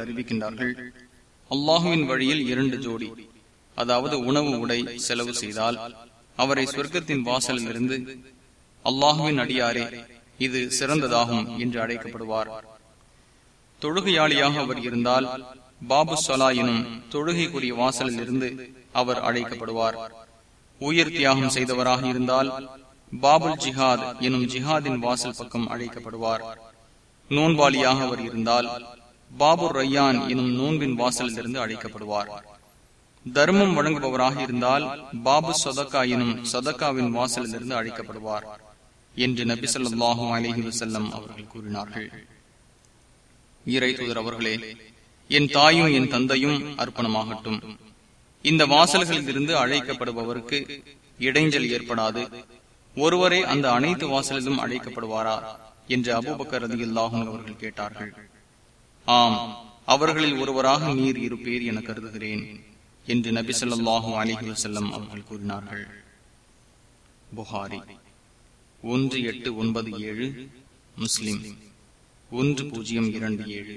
அறிவிக்கின்றார்கள் அல்லாஹுவின் வழியில் இரண்டு ஜோடி அதாவது உணவு உடை செலவு செய்தால் அவரை சொர்க்கத்தின் வாசலில் இருந்து அல்லாஹுவின் அடியாரே இது சிறந்ததாகும் என்று அழைக்கப்படுவார். தொழுகையாளியாக அவர் இருந்தால் பாபு சலா எனும் தொழுகைக்குரிய வாசலில் இருந்து அவர் அழைக்கப்படுவார். உயிர் தியாகம் செய்தவராக இருந்தால் பாபுல் ஜிஹாத் எனும் ஜிஹாதின் வாசல் பக்கம் அழைக்கப்படுவார். நோன்பாளியாக அவர் இருந்தால் பாபுர் ரையான் எனும் நோன்பின் வாசலில் இருந்து அழைக்கப்படுவார். தர்மம் வழங்குபவராக இருந்தால் பாபு சதக்கா எனும் சதக்காவின் வாசலில் இருந்து அழைக்கப்படுவார் என்று நபி சொல்லாஹும் அலஹி வசல்லம் அவர்கள் கூறினார்கள். இறை தூதர் அவர்களே என் தாயும் என் தந்தையும் அர்ப்பணமாகட்டும். இந்த வாசல்களில் இருந்து அழைக்கப்படுபவருக்கு இடைஞ்சல் ஏற்படாது. ஒருவரே அந்த அனைத்து வாசலிலும் அழைக்கப்படுவாரா என்று அபுபக்கர் ரதியுல்லாஹும் அவர்கள் கேட்டார்கள். ஆம் அவர்களில் ஒருவராக நீர் இருப்பீர் என கருதுகிறேன் என்று நபி சொல்லாஹு அலிஹி வசல்லம் அவர்கள் கூறினார்கள். புகாரி ஒன்று எட்டு ஒன்பது ஏழு முஸ்லிம் ஒன்று பூஜ்ஜியம் இரண்டு ஏழு.